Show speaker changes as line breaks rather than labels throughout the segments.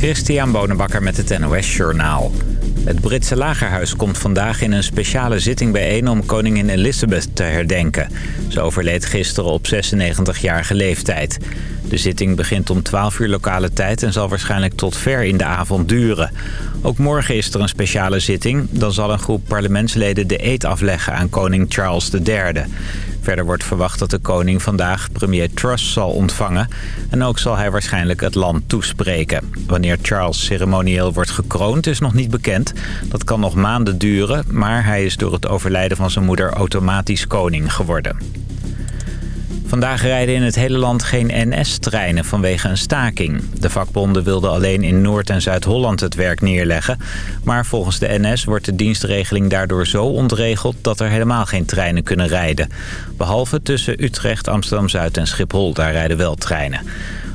Christian Bonenbakker met het NOS Journaal. Het Britse lagerhuis komt vandaag in een speciale zitting bijeen om koningin Elizabeth te herdenken. Ze overleed gisteren op 96-jarige leeftijd. De zitting begint om 12 uur lokale tijd en zal waarschijnlijk tot ver in de avond duren. Ook morgen is er een speciale zitting. Dan zal een groep parlementsleden de eed afleggen aan koning Charles III. Verder wordt verwacht dat de koning vandaag premier Truss zal ontvangen. En ook zal hij waarschijnlijk het land toespreken. Wanneer Charles ceremonieel wordt gekroond is nog niet bekend. Dat kan nog maanden duren, maar hij is door het overlijden van zijn moeder automatisch koning geworden. Vandaag rijden in het hele land geen NS-treinen vanwege een staking. De vakbonden wilden alleen in Noord- en Zuid-Holland het werk neerleggen. Maar volgens de NS wordt de dienstregeling daardoor zo ontregeld... dat er helemaal geen treinen kunnen rijden. Behalve tussen Utrecht, Amsterdam-Zuid en Schiphol. Daar rijden wel treinen.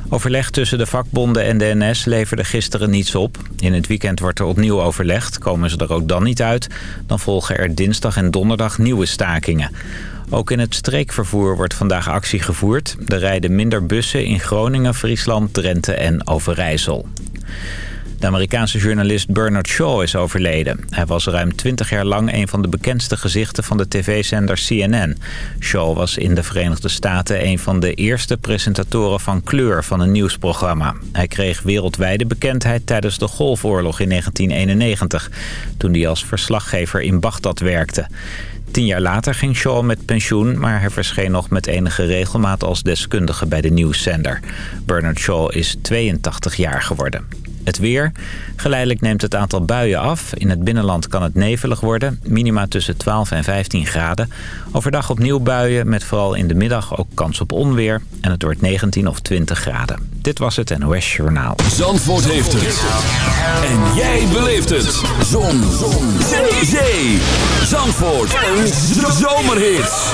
Overleg tussen de vakbonden en de NS leverde gisteren niets op. In het weekend wordt er opnieuw overlegd. Komen ze er ook dan niet uit, dan volgen er dinsdag en donderdag nieuwe stakingen. Ook in het streekvervoer wordt vandaag actie gevoerd. Er rijden minder bussen in Groningen, Friesland, Drenthe en Overijssel. De Amerikaanse journalist Bernard Shaw is overleden. Hij was ruim 20 jaar lang een van de bekendste gezichten van de tv-zender CNN. Shaw was in de Verenigde Staten een van de eerste presentatoren van kleur van een nieuwsprogramma. Hij kreeg wereldwijde bekendheid tijdens de Golfoorlog in 1991... toen hij als verslaggever in Bagdad werkte. Tien jaar later ging Shaw met pensioen, maar hij verscheen nog met enige regelmaat als deskundige bij de nieuwszender. Bernard Shaw is 82 jaar geworden. Het weer. Geleidelijk neemt het aantal buien af. In het binnenland kan het nevelig worden. Minima tussen 12 en 15 graden. Overdag opnieuw buien met vooral in de middag ook kans op onweer. En het wordt 19 of 20 graden. Dit was het NOS Journaal.
Zandvoort heeft het. En jij beleeft het. Zon. Zon. Zee. Zee. Zandvoort. Een zomerhit.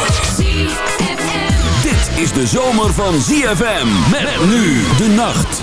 Dit is de zomer van ZFM. Met nu de nacht.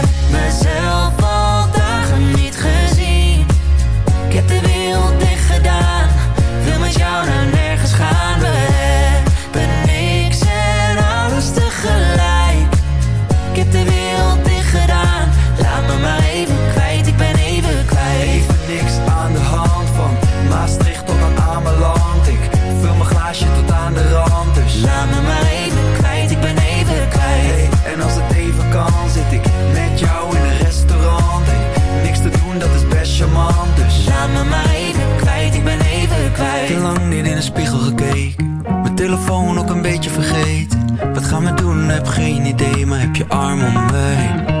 heb geen idee, maar heb je arm om
mij?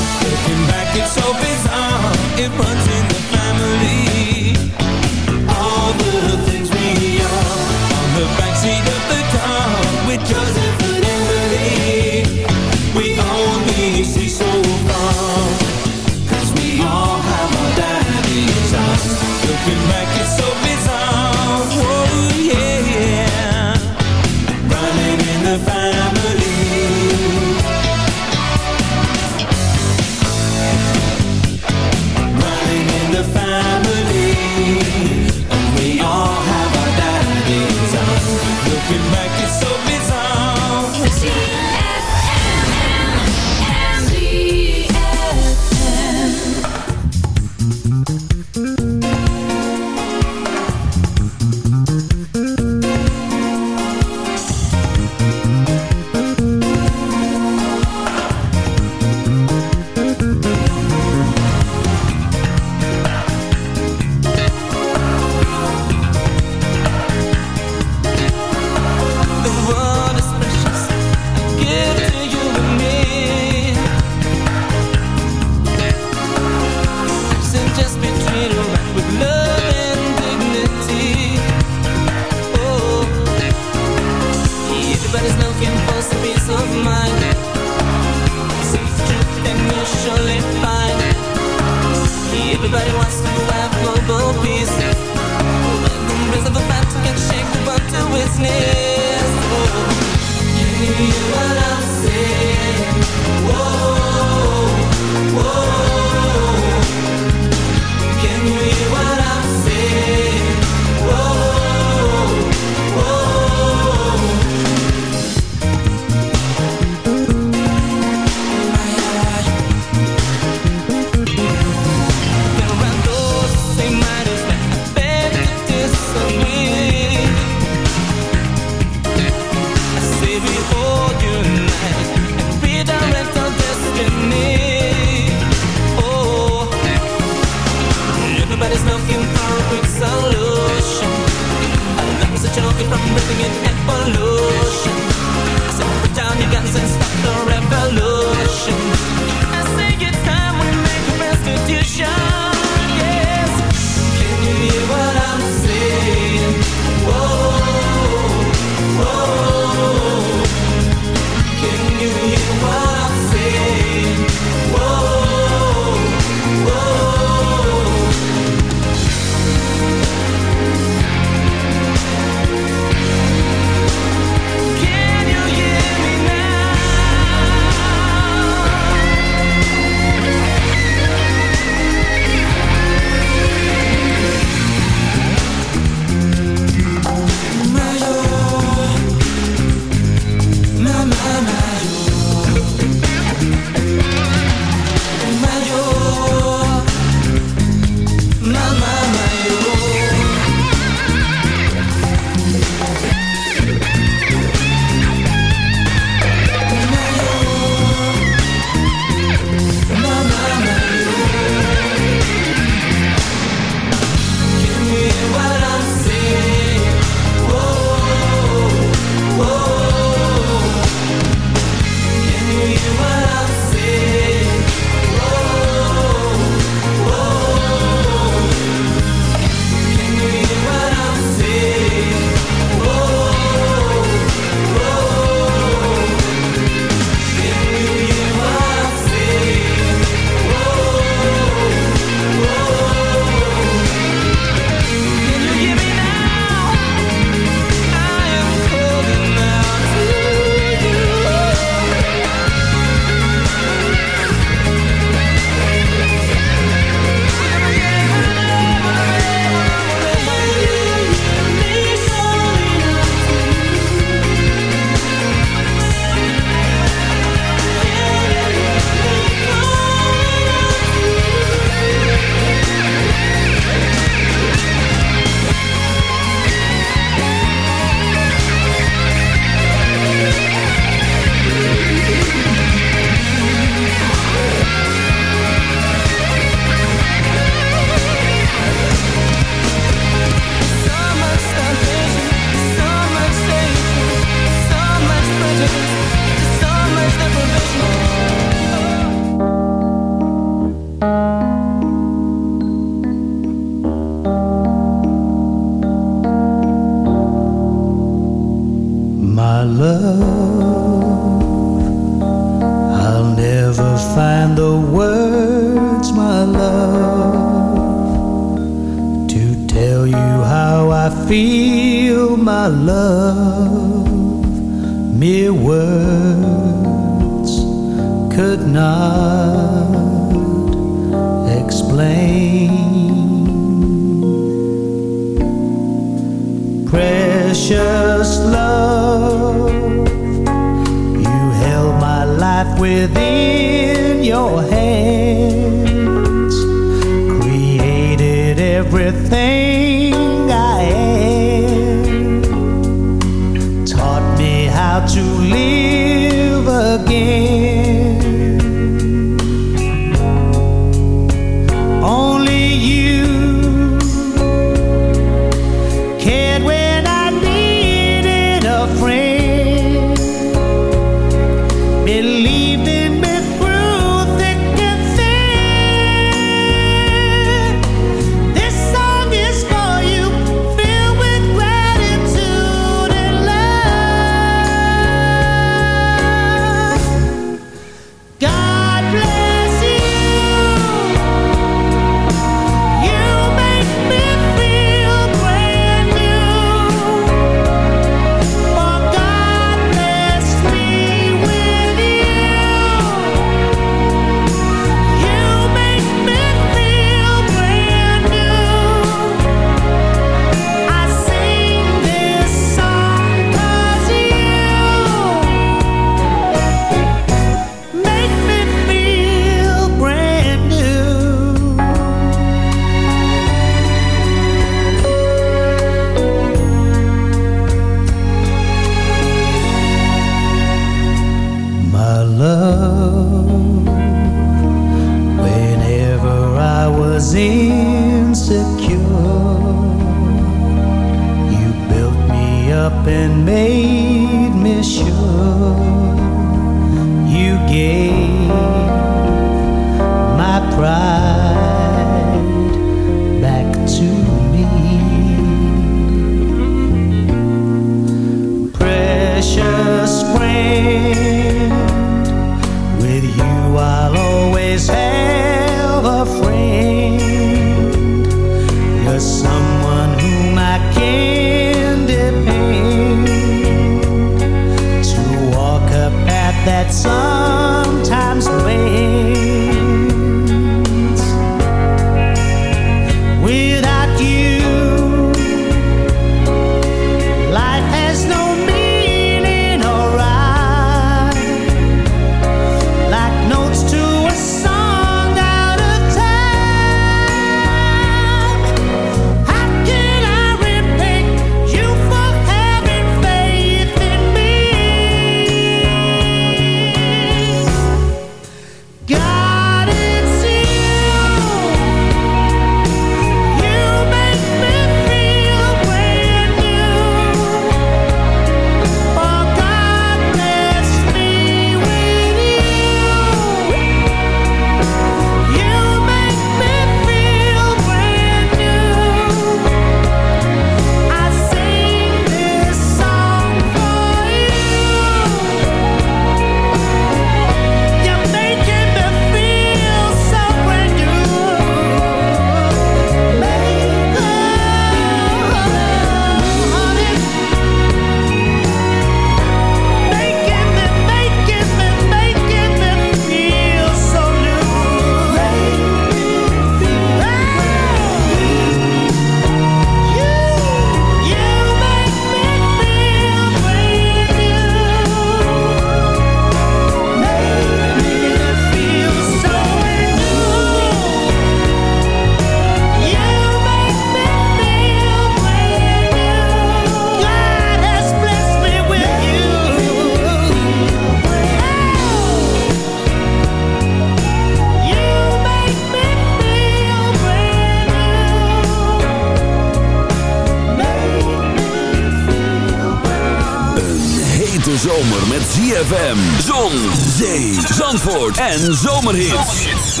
en zomerhits.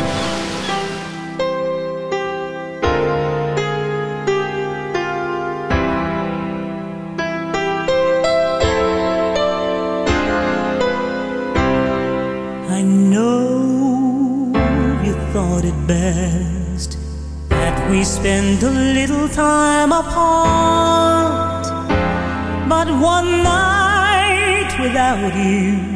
I know you thought it best that we spend a little time apart. But one night without you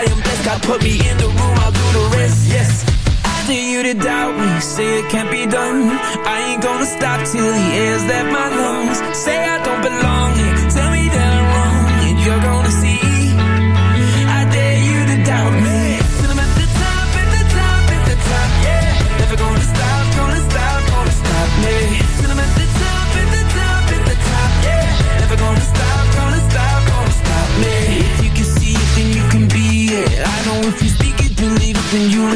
put me in the room, I'll do the rest. Yes. I you to doubt me, say it can't be done. I ain't gonna stop till the air's left my lungs. Say I don't belong here,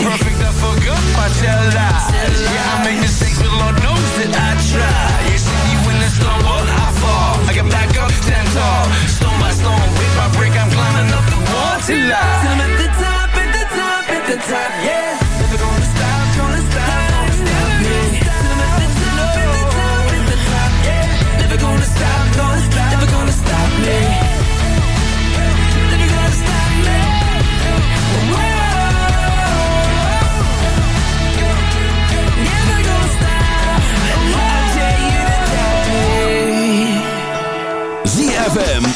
Perfect, I forgot my tell lies Yeah, I make mistakes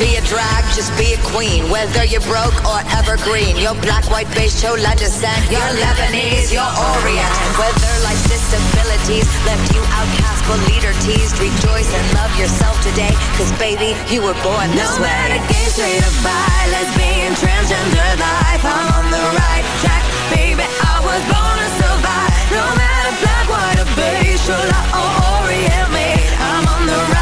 be a drag, just be a queen. Whether you're broke or evergreen, your black, white, beige, chola descent, you're Lebanese, your Orient. Whether life's disabilities left you outcast or leader teased, rejoice and love yourself today, cause baby, you were born this
no
way.
No matter gay, straight or bi, lesbian, transgender life, I'm on the right track, baby, I was born to survive. No matter black, white, or beige, chola or Orient, mate, I'm on the right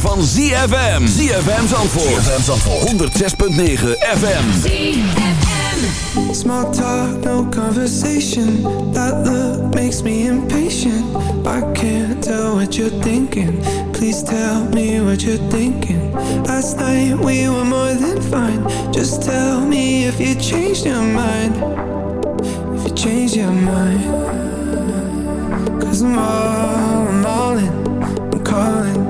van ZFM. ZFM Zandvoort. ZFM Zandvoort. 106.9 FM.
ZFM. Small talk, no conversation. That look makes me impatient. I can't tell what you're thinking. Please tell me what you're thinking. Last night we were more than fine. Just tell me if you changed your mind. If you changed your mind. Cause I'm all, in, calling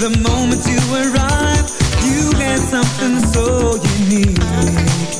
the
moment you arrive. You get something so unique.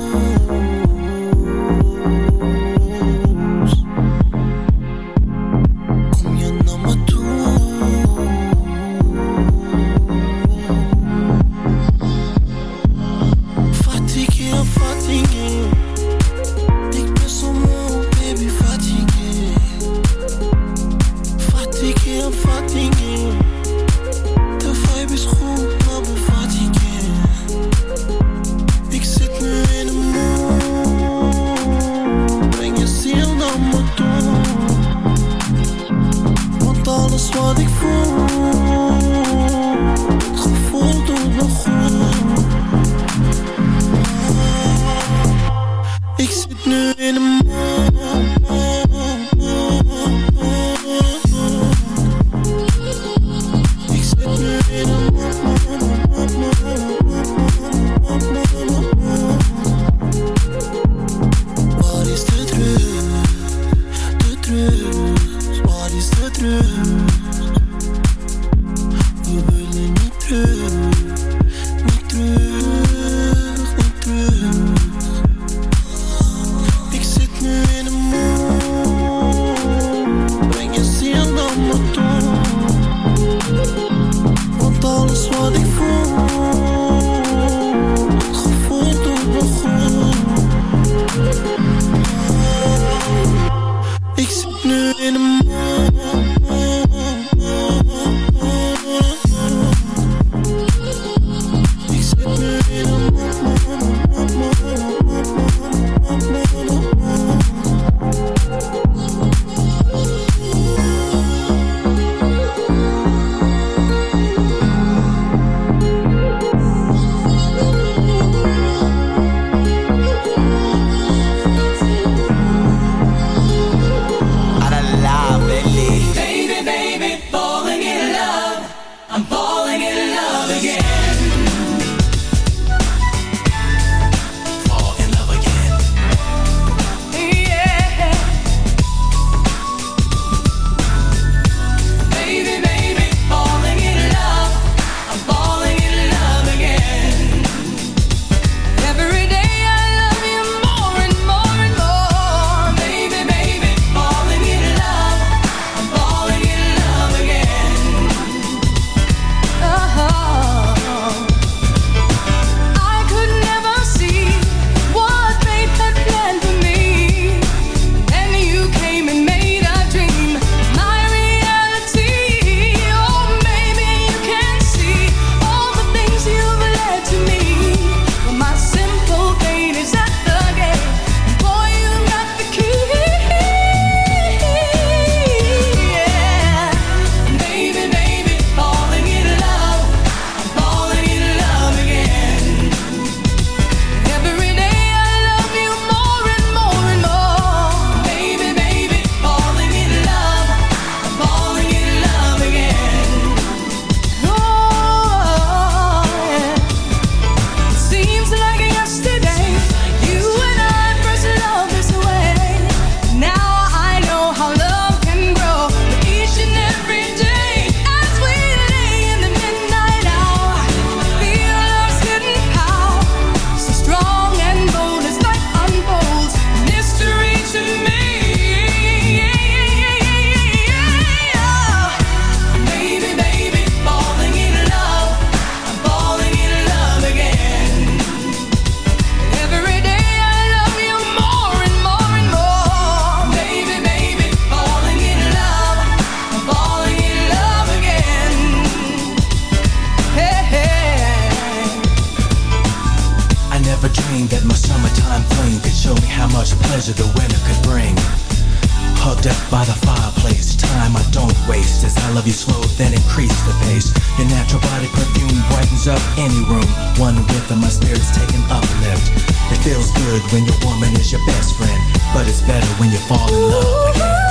Love you slow, then increase the pace. Your natural body perfume brightens up any room. One whiff and my spirit's taking uplift. It feels good when your woman is your best friend, but it's better when you
fall in love again.